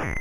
you